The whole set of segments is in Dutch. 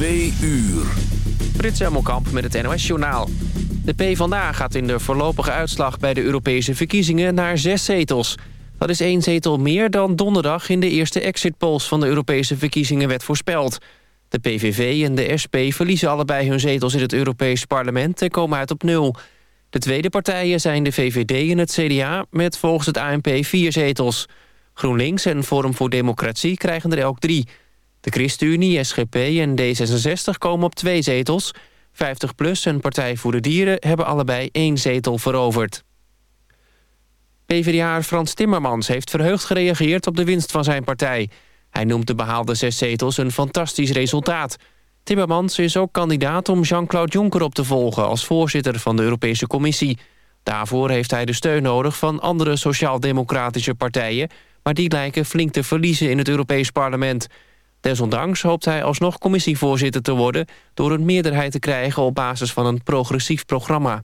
Twee uur. Frits Hemelkamp met het NOS-journaal. De PvdA gaat in de voorlopige uitslag bij de Europese verkiezingen naar zes zetels. Dat is één zetel meer dan donderdag in de eerste exit polls van de Europese verkiezingen werd voorspeld. De PVV en de SP verliezen allebei hun zetels in het Europees parlement en komen uit op nul. De tweede partijen zijn de VVD en het CDA met volgens het ANP vier zetels. GroenLinks en Forum voor Democratie krijgen er elk drie. De ChristenUnie, SGP en D66 komen op twee zetels. 50PLUS en Partij voor de Dieren hebben allebei één zetel veroverd. PvdA Frans Timmermans heeft verheugd gereageerd op de winst van zijn partij. Hij noemt de behaalde zes zetels een fantastisch resultaat. Timmermans is ook kandidaat om Jean-Claude Juncker op te volgen... als voorzitter van de Europese Commissie. Daarvoor heeft hij de steun nodig van andere sociaal-democratische partijen... maar die lijken flink te verliezen in het Europees parlement. Desondanks hoopt hij alsnog commissievoorzitter te worden... door een meerderheid te krijgen op basis van een progressief programma.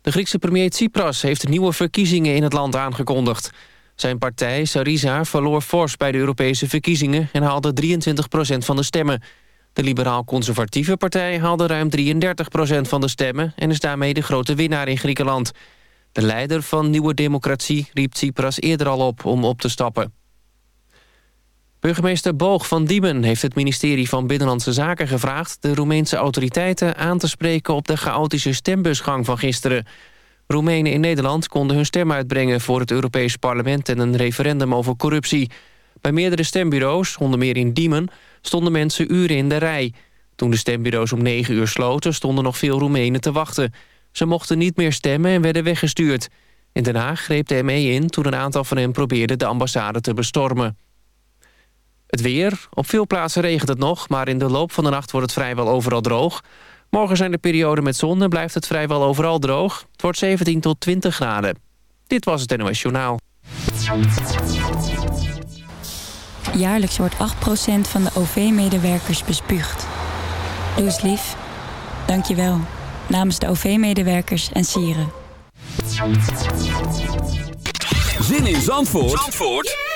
De Griekse premier Tsipras heeft nieuwe verkiezingen in het land aangekondigd. Zijn partij, Syriza, verloor fors bij de Europese verkiezingen... en haalde 23% van de stemmen. De liberaal-conservatieve partij haalde ruim 33% van de stemmen... en is daarmee de grote winnaar in Griekenland. De leider van Nieuwe Democratie riep Tsipras eerder al op om op te stappen. Burgemeester Boog van Diemen heeft het ministerie van Binnenlandse Zaken gevraagd... de Roemeense autoriteiten aan te spreken op de chaotische stembusgang van gisteren. Roemenen in Nederland konden hun stem uitbrengen voor het Europees Parlement... en een referendum over corruptie. Bij meerdere stembureaus, onder meer in Diemen, stonden mensen uren in de rij. Toen de stembureaus om negen uur sloten, stonden nog veel Roemenen te wachten. Ze mochten niet meer stemmen en werden weggestuurd. In Den Haag greep de ME in toen een aantal van hen probeerde de ambassade te bestormen. Het weer. Op veel plaatsen regent het nog, maar in de loop van de nacht wordt het vrijwel overal droog. Morgen zijn de perioden met zon en blijft het vrijwel overal droog. Het wordt 17 tot 20 graden. Dit was het NOS Journaal. Jaarlijks wordt 8% van de OV-medewerkers bespuugd. Doe eens lief. Dank je wel. Namens de OV-medewerkers en sieren. Zin in Zandvoort, Zandvoort?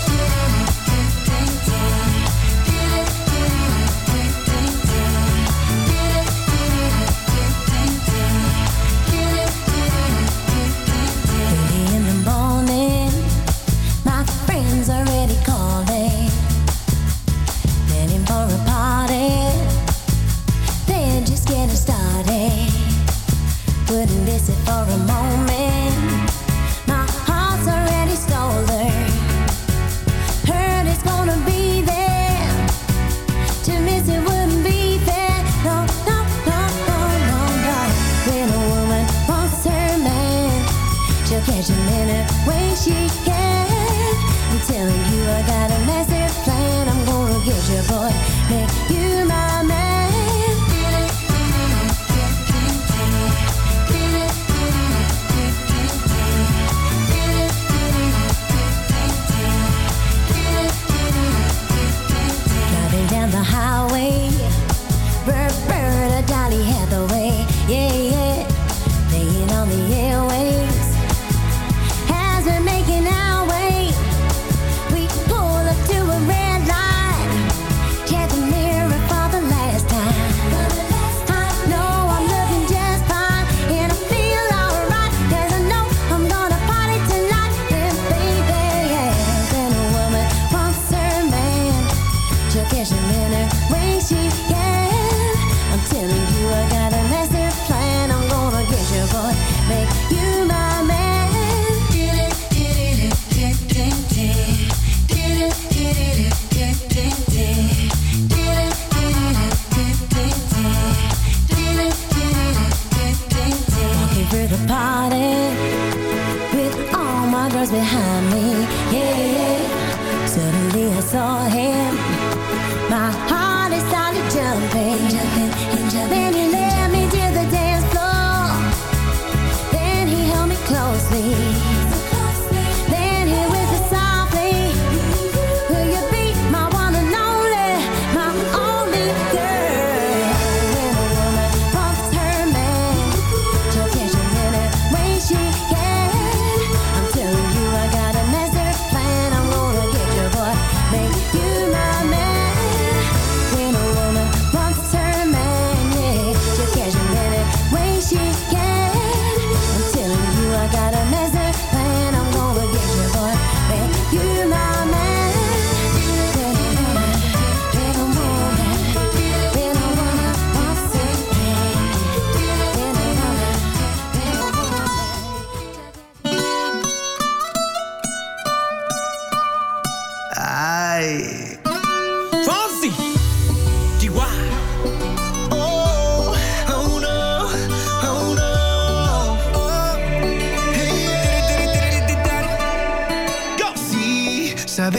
wouldn't listen for a moment.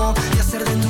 y hacer de tu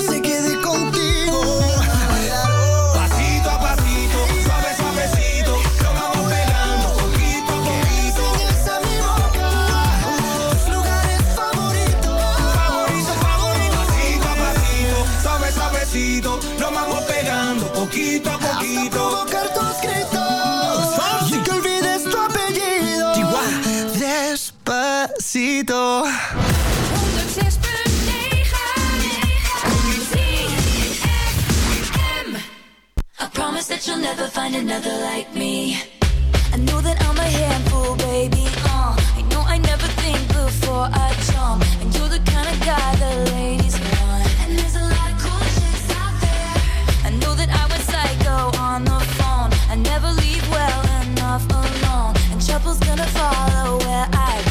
that you'll never find another like me. I know that I'm a handful, baby. Uh, I know I never think before I jump. And you're the kind of guy that ladies want. And there's a lot of cool chicks out there. I know that I went psycho on the phone. I never leave well enough alone. And trouble's gonna follow where I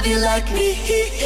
love you like me.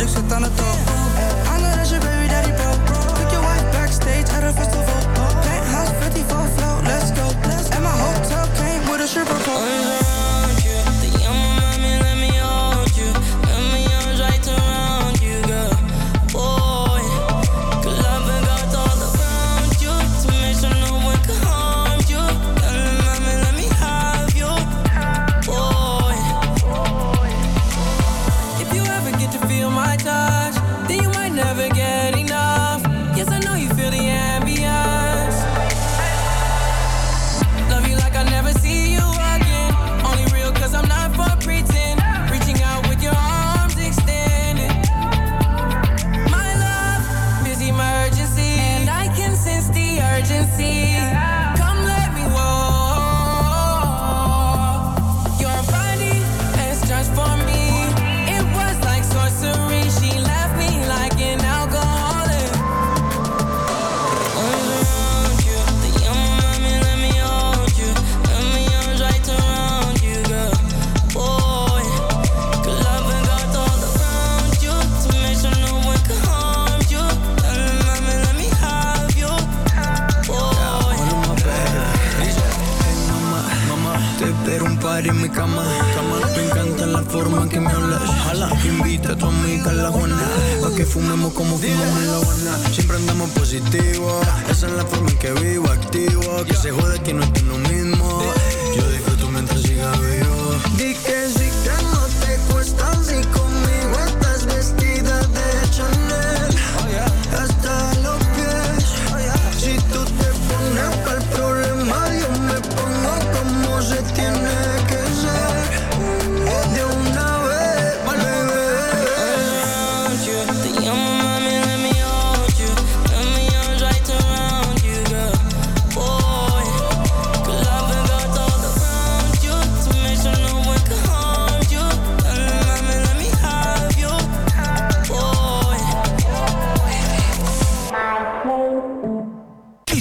dus zit aan de top tu que fumemos como fumamos en la guana. Siempre andamos positivo. Esa es la forma en que vivo, activo. Que se jode que no es lo mismo.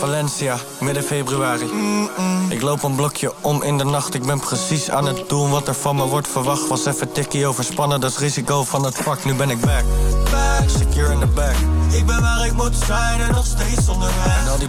Valencia, midden februari. Ik loop een blokje om in de nacht. Ik ben precies aan het doen wat er van me wordt verwacht. Was even tikkie overspannen, dat is risico van het vak. Nu ben ik back. Back, secure in the back. Ik ben waar ik moet zijn en nog steeds onderweg. En al die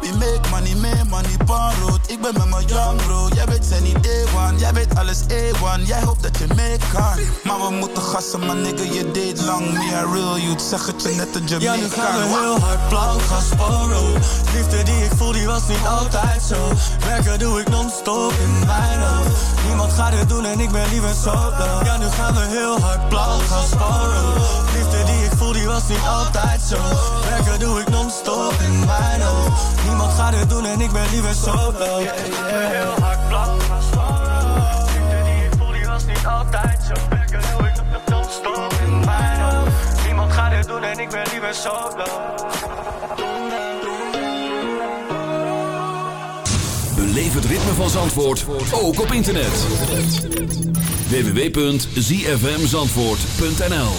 We make money, make money, rood. Ik ben met mijn young bro. Jij weet zijn niet A1, jij weet alles A1. Jij hoopt dat je mee kan. Maar we moeten gassen, maar nigga, je deed lang. Me a real youth, zeg het je net een Ja, Jamaican. nu gaan we heel hard blank gaan sporen. Liefde die ik voel, die was niet altijd zo. Werken doe ik non-stop in gaat het doen en ik ben liever solo Ja, nu gaan we heel hard blauw gaan scoren Liefde die ik voel, die was niet altijd zo. Werken doe ik non-stop in mijn hoofd. Niemand gaat het doen en ik ben liever solo. Yeah, yeah. Heel hard gaan scoren Liefde die ik voel, die was niet altijd zo. Werken doe ik non-stop in mijn hoofd. Niemand gaat het doen en ik ben liever solo. Beleef het ritme van Zandvoort, ook op internet. www.zfmzandvoort.nl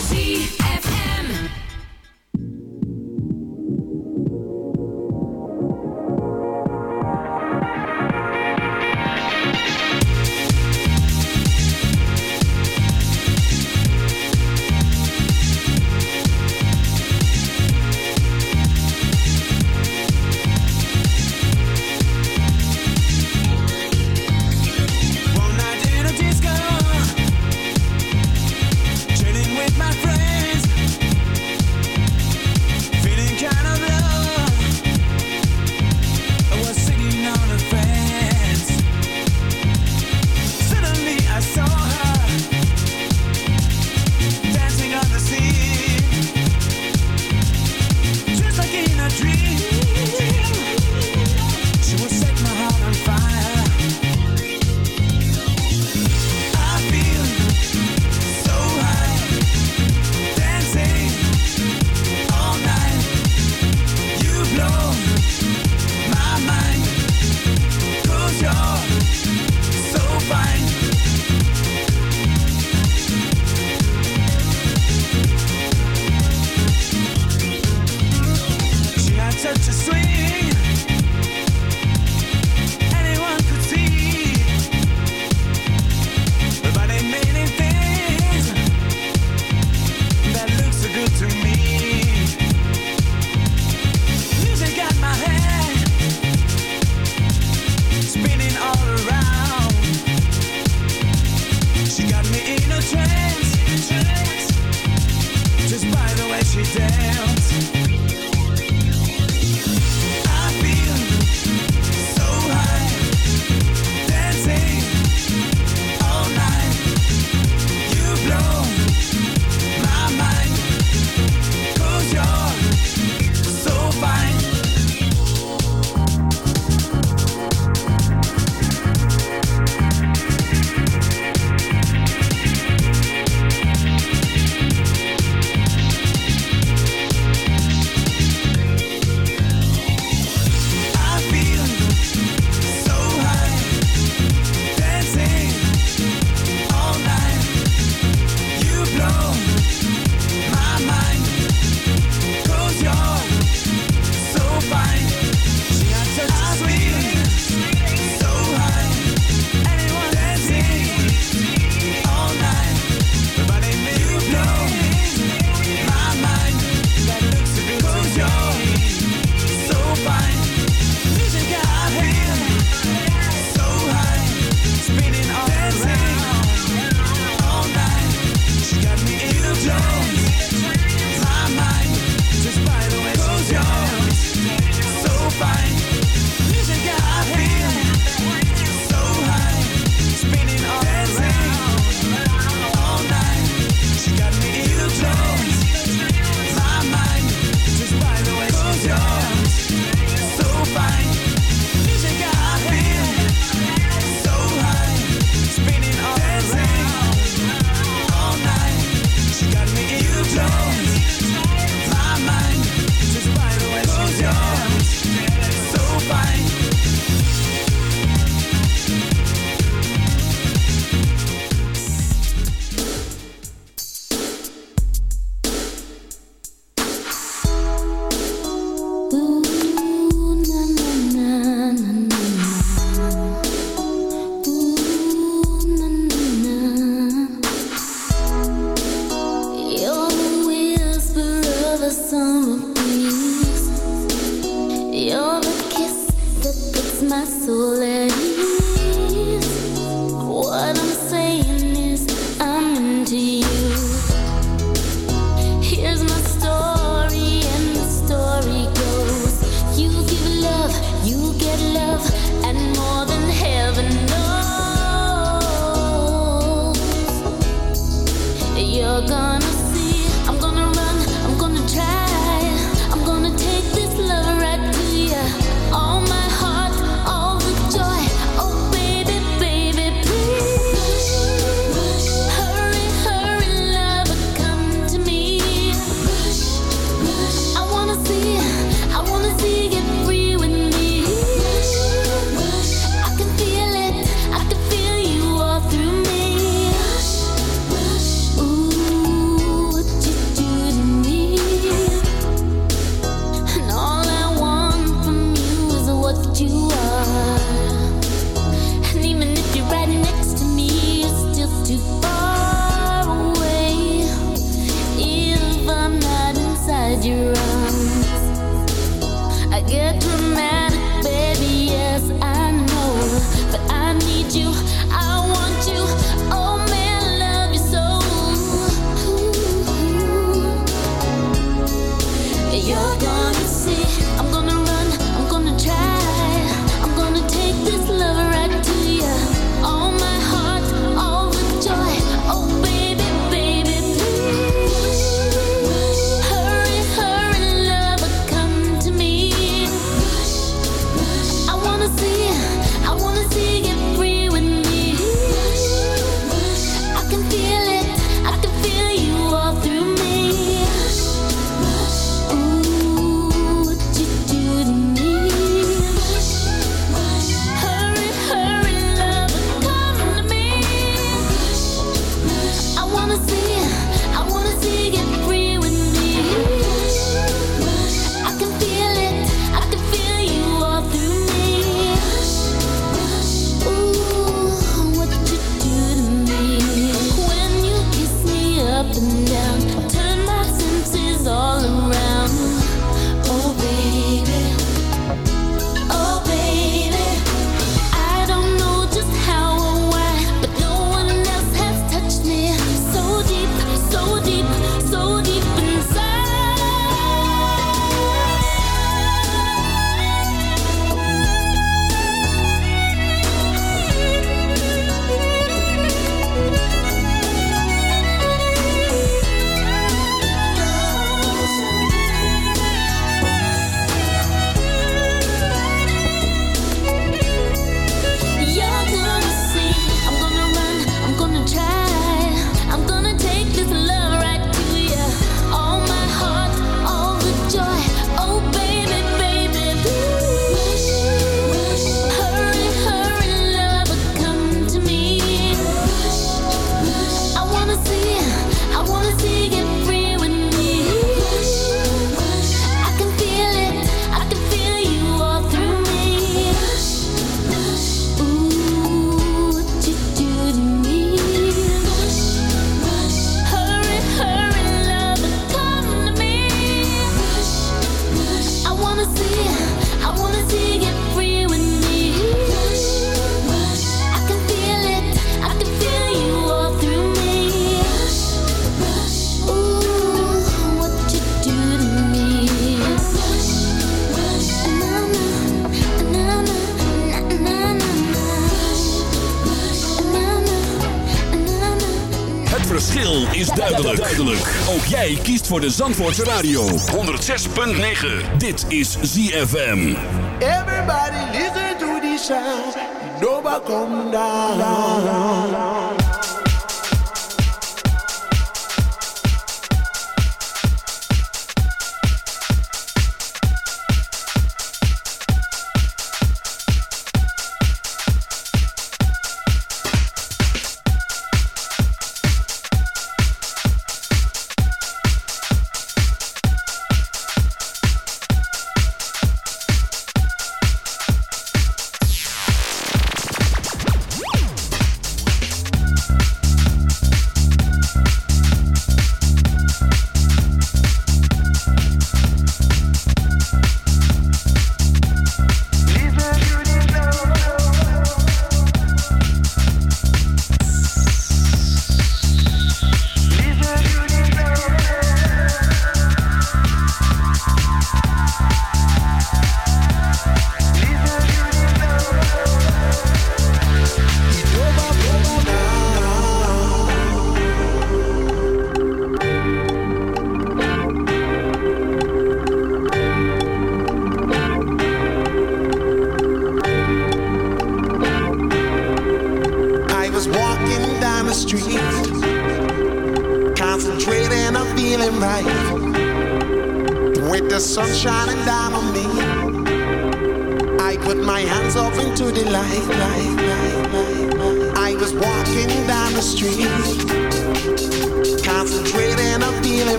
Jij kiest voor de Zandvoortse Radio. 106.9. Dit is ZFM. Everybody listen to the sound. Nobody come down.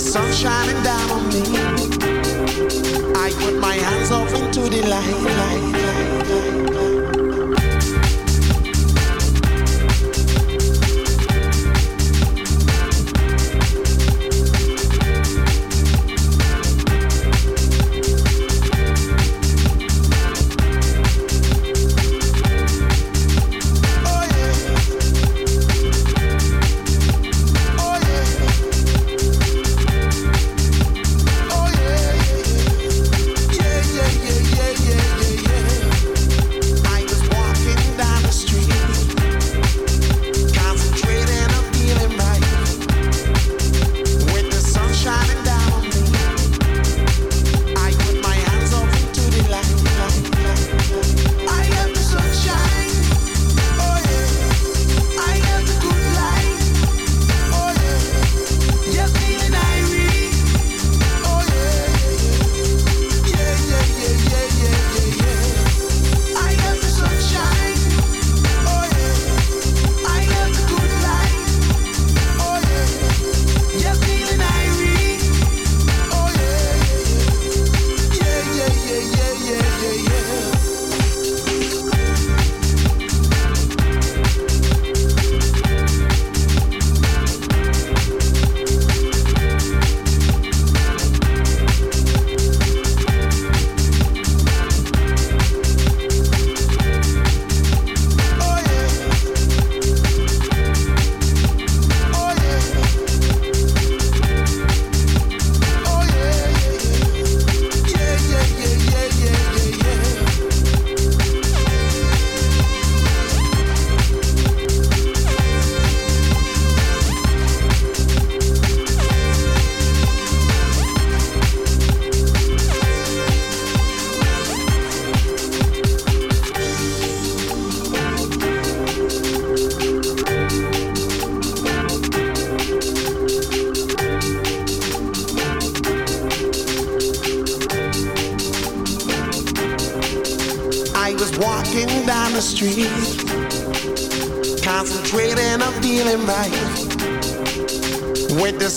sun shining down on me. I put my hands up into the light, light, light.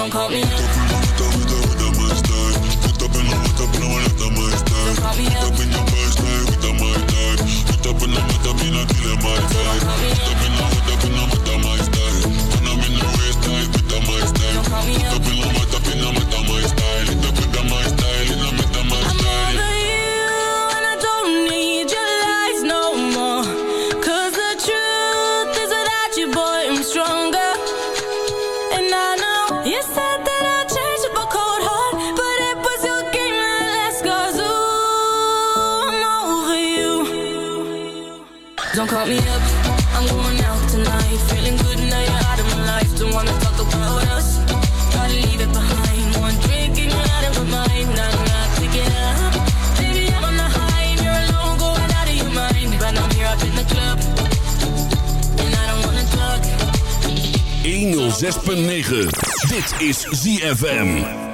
So don't call me up. Stronger 106.9. Dit is ZFM.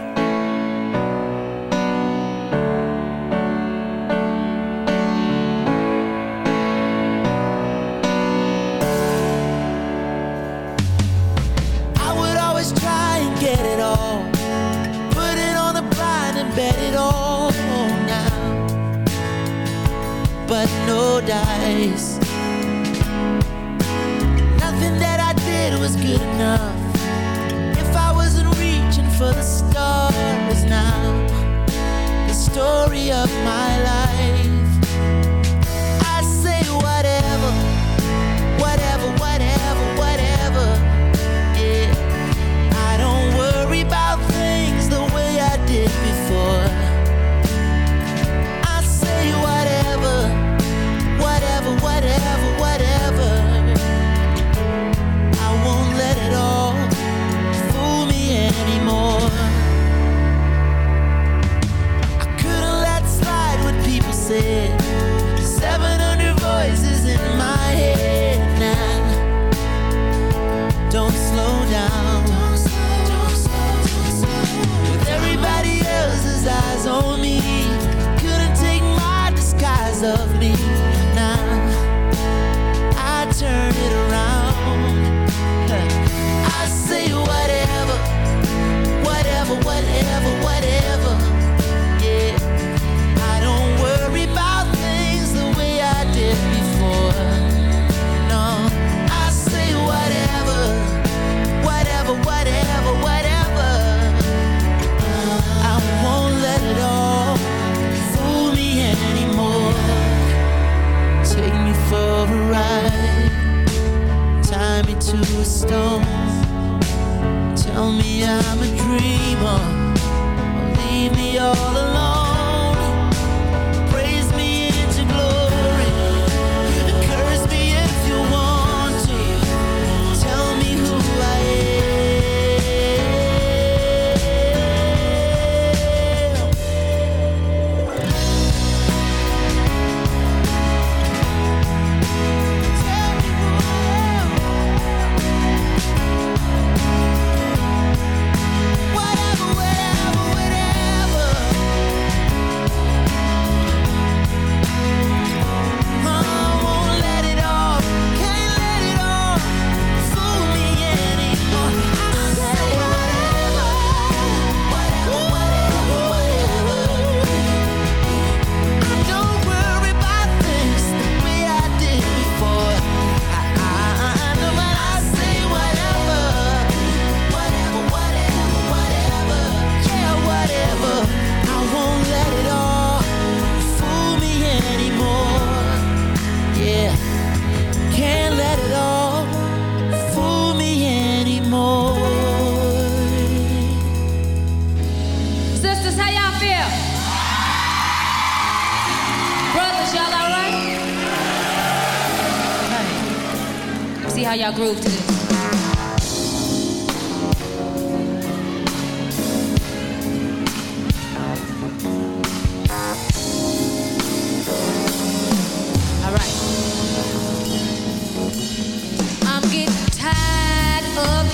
stone Tell me I'm a dreamer. Leave me all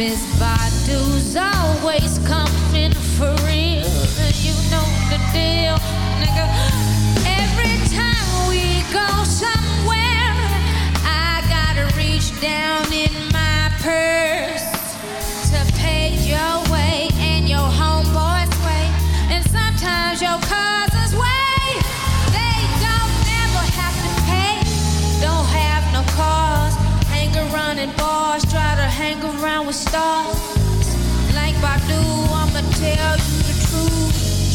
Miss Badu's always coming through.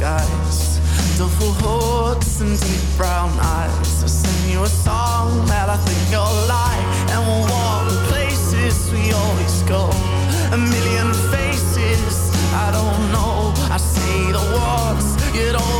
skies. Duffel hoods and deep brown eyes. I'll sing you a song that I think you'll like. And we'll walk the places we always go. A million faces, I don't know. I say the words you don't